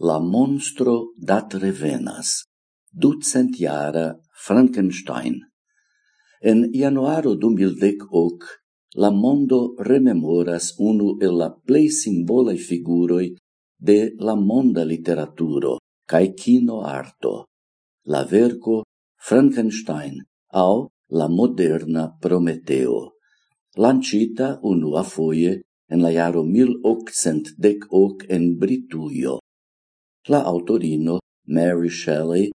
la monstro dat revenas, ducent jara Frankenstein. En januaro 2010 la mondo rememoras unu el la plei simbolai figuroi de la monda literaturo cae kino arto, la verco Frankenstein au la moderna Prometeo, lancita unua foie en la jaro 1818 en Brituio La autorino Mary Shelley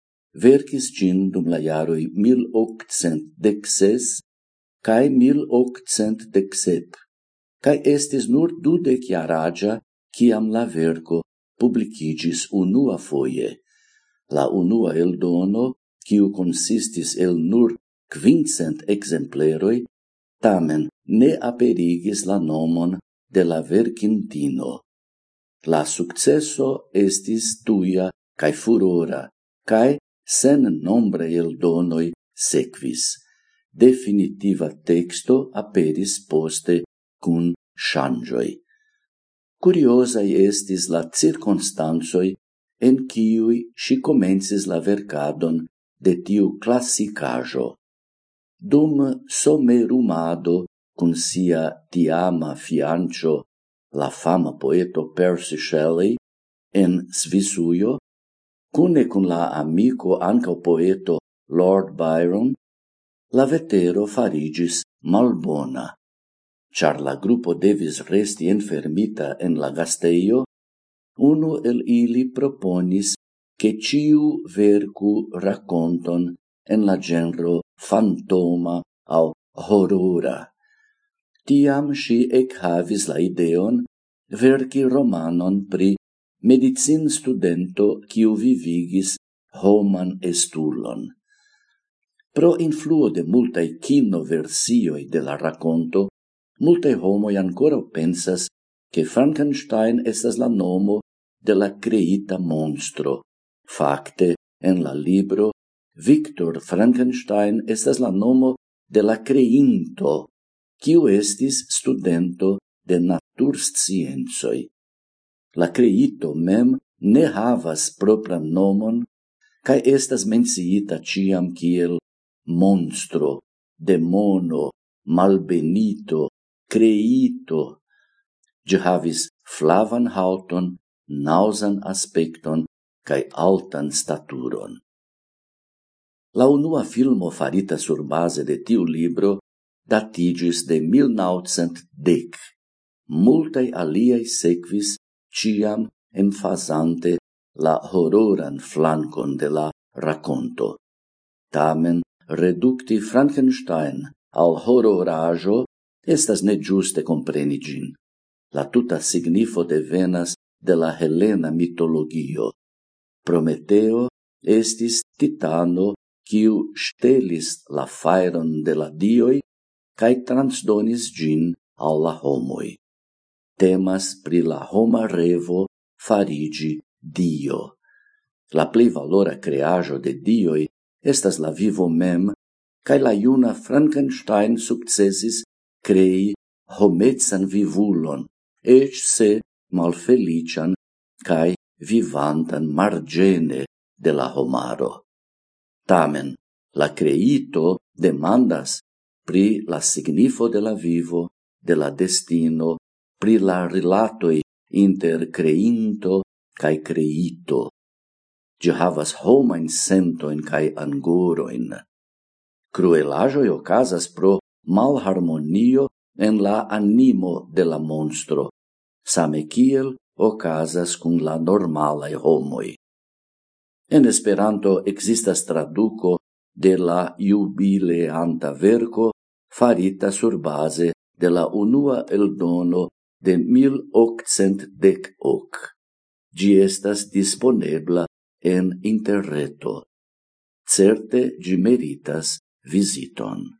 verkis gin dum la jaroj 1816 cae 1817 cae estis nur dudec jaraĝa kiam la verco publicigis unua foie. La unua eldono, kiu consistis el nur quincent exempleroi, tamen ne aperigis la nomon de la vercintino. La successo estis tuia cae furora, cae sen nombre el donoi sequis. Definitiva texto aperis poste cun shangioi. Curiosai estis la circunstansoi en ciui si comences la vercadon de tiu classicajo. Dum somerumado cun sia tiama fiancio la fama poeto Percy Shelley en Svisujo, cune cun la amico ancao poeto Lord Byron, la vetero farigis malbona, char la gruppo devis resti enfermita en la gasteio, uno el ili proponis che ciu vercu raconton en la genro fantoma au horrora. Tiam si ec havis la ideon verci romanon pri medicin studento quiu vivigis homan estulon. Pro influo de multae kino versioi de la racconto, multae homoi ancora pensas che Frankenstein estas la nomo de la creita monstro. Fakte, en la libro, Victor Frankenstein estas la nomo de la creinto quiu estis studento de natursciencoj. La creito mem ne havas propran nomon, cae estas menciita ciam kiel monstro, demono, malbenito, creito. Gi havis flavan hauton, nausan aspecton, cae altan staturon. La unua filmo farita sur base de tiu libro datigis de 1910. Multai aliai sequis ciam enfasante la hororan flancon de la raconto. Tamen, reducti Frankenstein al hororajo estas ne giuste compreni gin. La tuta signifo devenas de la helena mitologio. Prometeo estis titano quiu stelis la fairon de la dioi cae transdonis gin alla homoi. Temas pri la homa revo farigi Dio. La plei valora creajo de Dioi estas la vivo mem, cae la iuna Frankenstein successis crei hometsan vivulon, ec se malfelician cae vivantan margene de la homaro. Tamen, la creito demandas pri la signifo de la vivo, de la destino, pri la rilatoi inter creinto cae creito. Gi havas homain sentoin cae angoroin. Cruelajoi ocasas pro malharmonio en la animo de la monstro, same kiel ocasas cun la normalae homoi. En Esperanto existas traduco de la jubileanta verco farita sur base de la unua eldono de 1818. Gi estas disponebla en interreto. Certe gi meritas visiton.